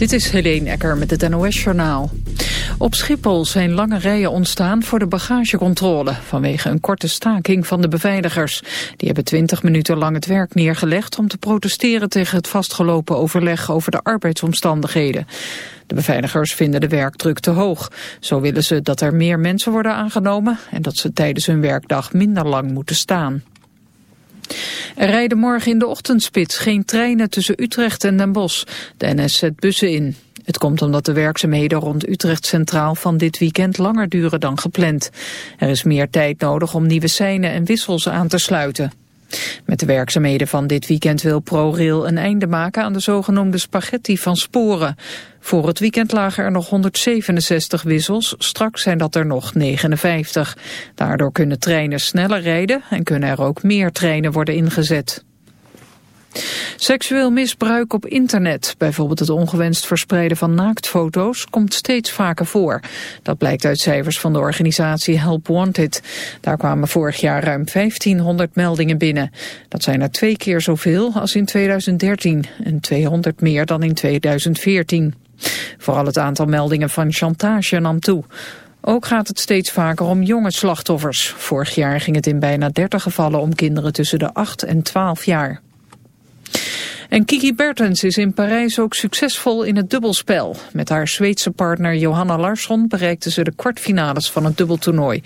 Dit is Helene Ecker met het NOS-journaal. Op Schiphol zijn lange rijen ontstaan voor de bagagecontrole... vanwege een korte staking van de beveiligers. Die hebben twintig minuten lang het werk neergelegd... om te protesteren tegen het vastgelopen overleg over de arbeidsomstandigheden. De beveiligers vinden de werkdruk te hoog. Zo willen ze dat er meer mensen worden aangenomen... en dat ze tijdens hun werkdag minder lang moeten staan. Er rijden morgen in de ochtendspits geen treinen tussen Utrecht en Den Bosch. De NS zet bussen in. Het komt omdat de werkzaamheden rond Utrecht Centraal van dit weekend langer duren dan gepland. Er is meer tijd nodig om nieuwe seinen en wissels aan te sluiten. Met de werkzaamheden van dit weekend wil ProRail een einde maken aan de zogenoemde spaghetti van sporen. Voor het weekend lagen er nog 167 wissels, straks zijn dat er nog 59. Daardoor kunnen treinen sneller rijden en kunnen er ook meer treinen worden ingezet. Seksueel misbruik op internet, bijvoorbeeld het ongewenst verspreiden van naaktfoto's, komt steeds vaker voor. Dat blijkt uit cijfers van de organisatie Help Wanted. Daar kwamen vorig jaar ruim 1500 meldingen binnen. Dat zijn er twee keer zoveel als in 2013 en 200 meer dan in 2014. Vooral het aantal meldingen van chantage nam toe. Ook gaat het steeds vaker om jonge slachtoffers. Vorig jaar ging het in bijna 30 gevallen om kinderen tussen de 8 en 12 jaar. En Kiki Bertens is in Parijs ook succesvol in het dubbelspel. Met haar Zweedse partner Johanna Larsson bereikte ze de kwartfinales van het dubbeltoernooi.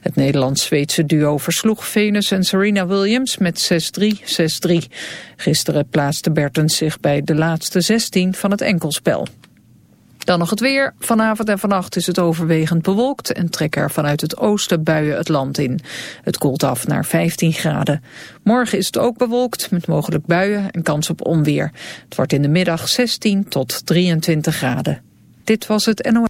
Het Nederlands-Zweedse duo versloeg Venus en Serena Williams met 6-3, 6-3. Gisteren plaatste Bertens zich bij de laatste 16 van het enkelspel. Dan nog het weer. Vanavond en vannacht is het overwegend bewolkt en trekken er vanuit het oosten buien het land in. Het koelt af naar 15 graden. Morgen is het ook bewolkt met mogelijk buien en kans op onweer. Het wordt in de middag 16 tot 23 graden. Dit was het NOS.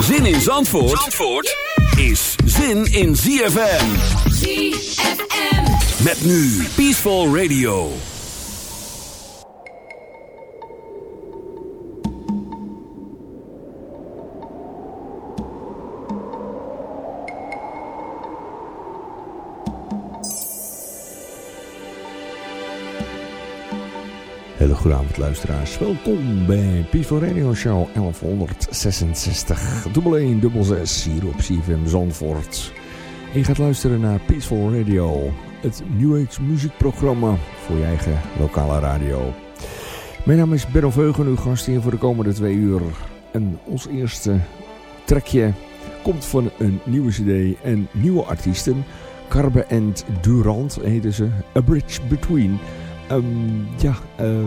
Zin in Zandvoort, Zandvoort is zin in ZFM. ZFM. Met nu Peaceful Radio. Hele goede avond luisteraars. Welkom bij Peaceful Radio Show 1166. Dubbel 1, dubbel 6 hier op CFM Zandvoort. je gaat luisteren naar Peaceful Radio. Het New Age muziekprogramma voor je eigen lokale radio. Mijn naam is Benno Veugen, uw gast hier voor de komende twee uur. En ons eerste trekje komt van een nieuwe cd en nieuwe artiesten. Carbe and Durant heten ze. A Bridge Between... Um, ja, uh,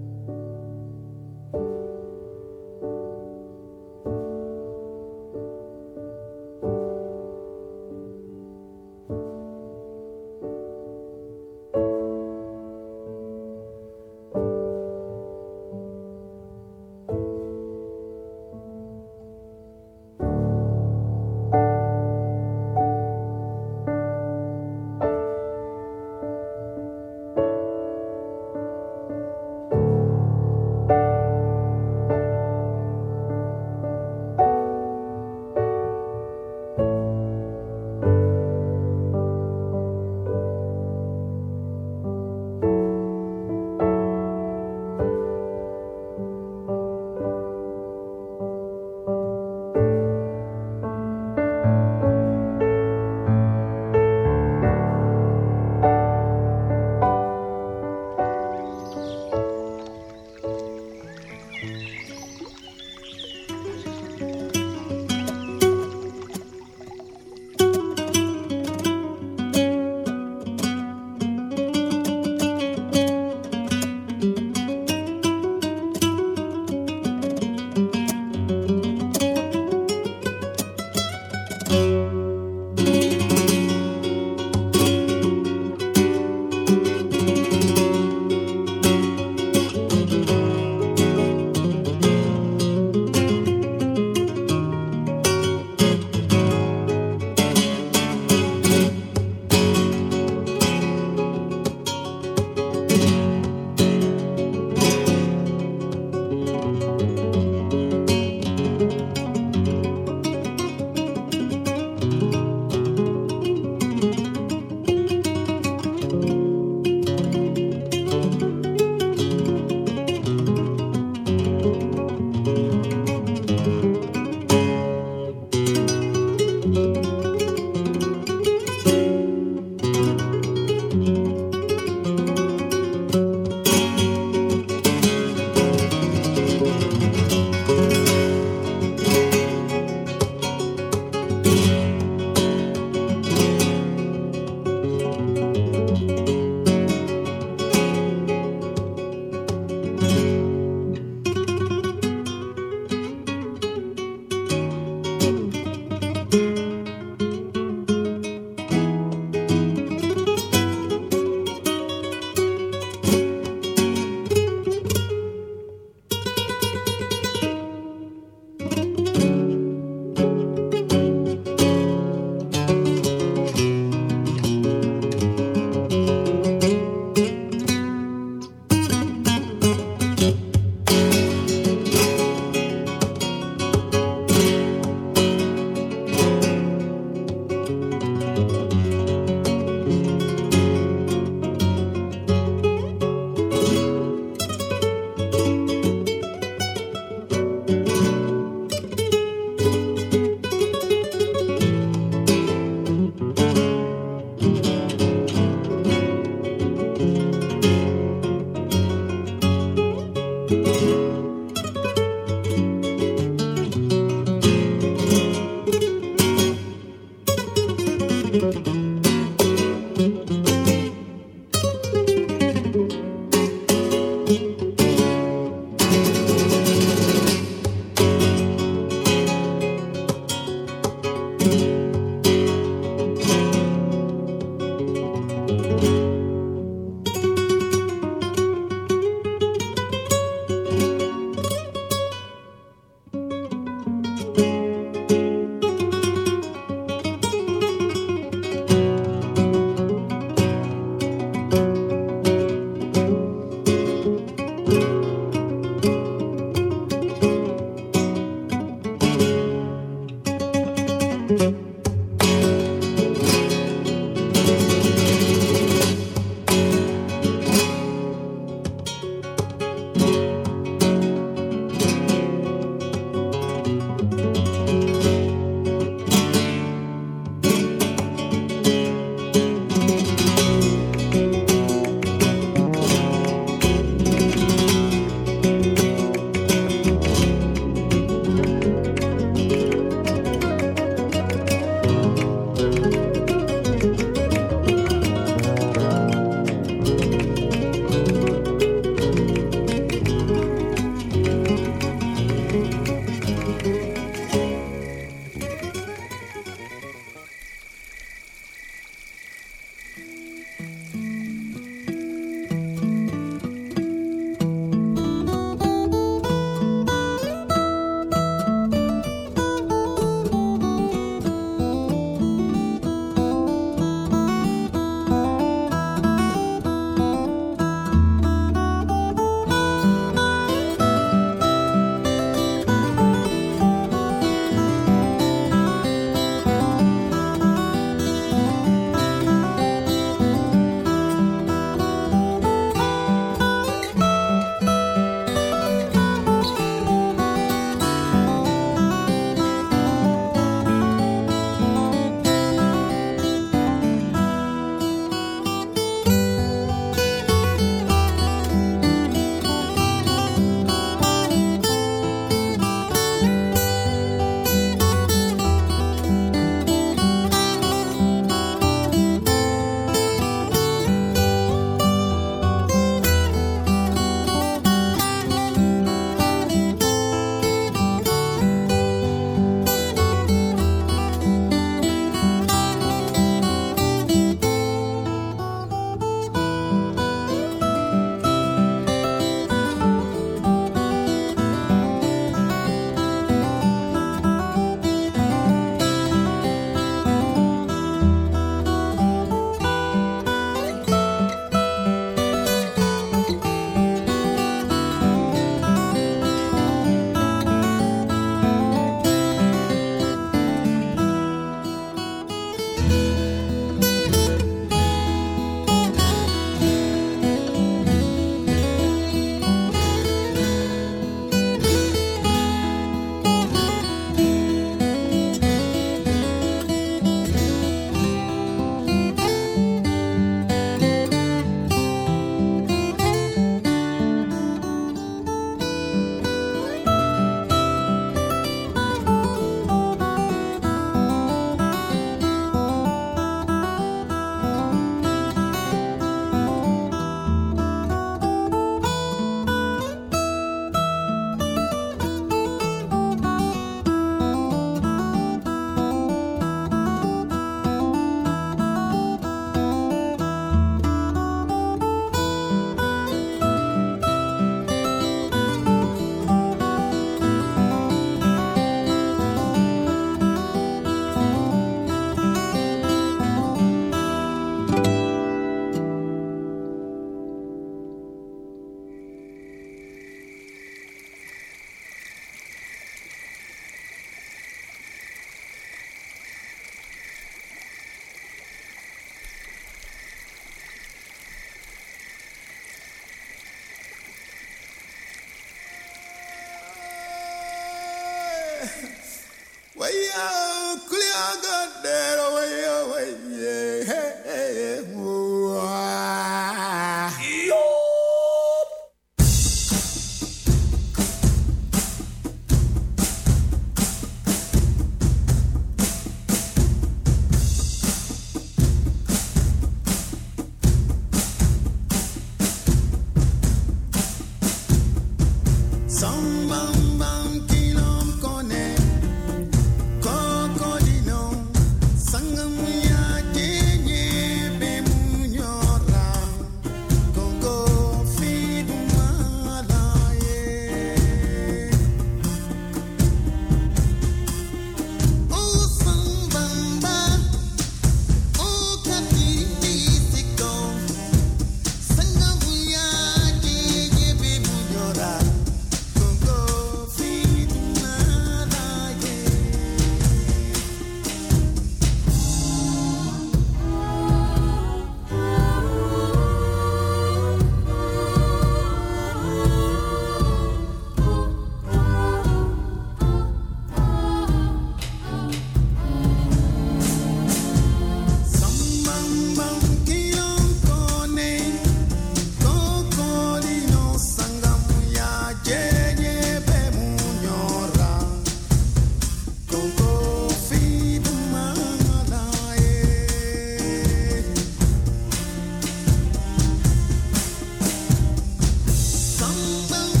It's hidden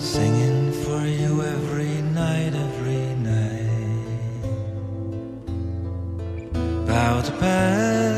Singing for you every night, every night. Bow to bed.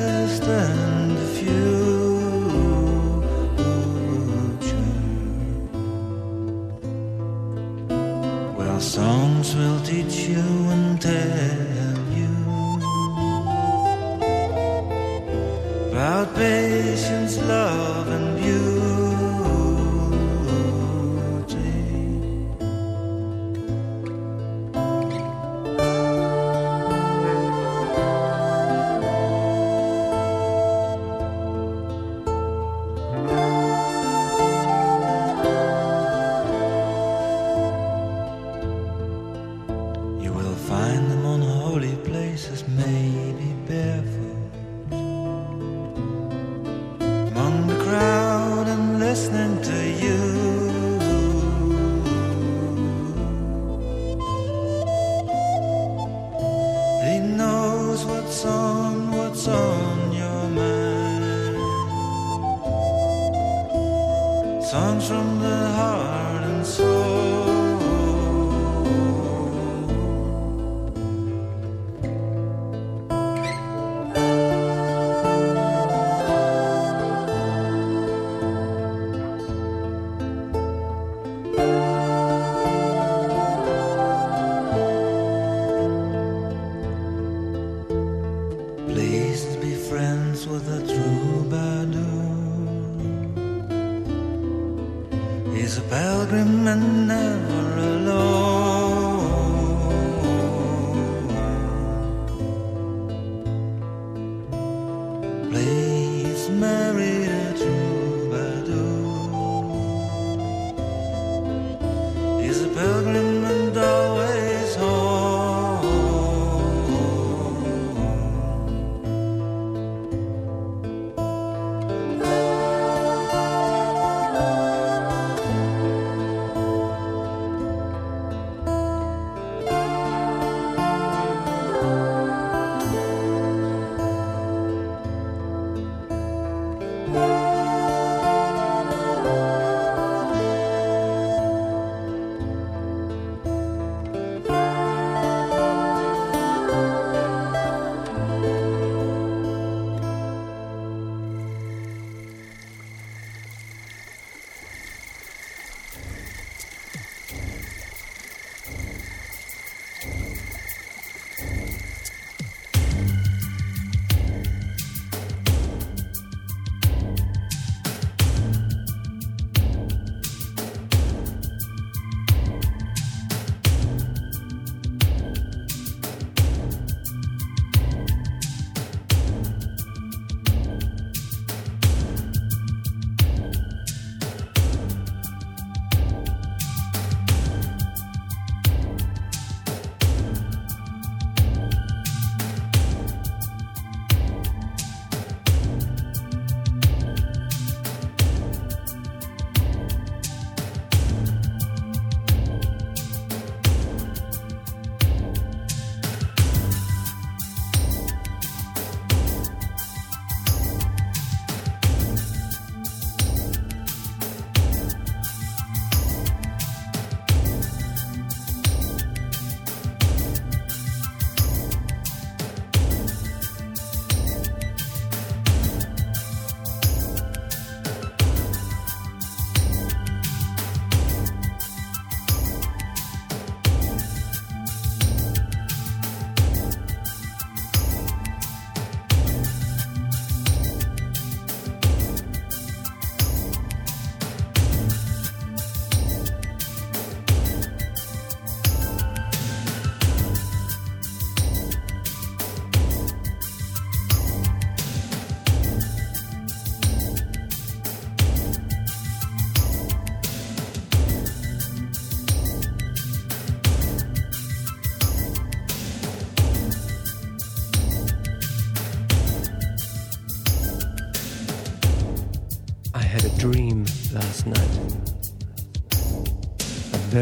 place.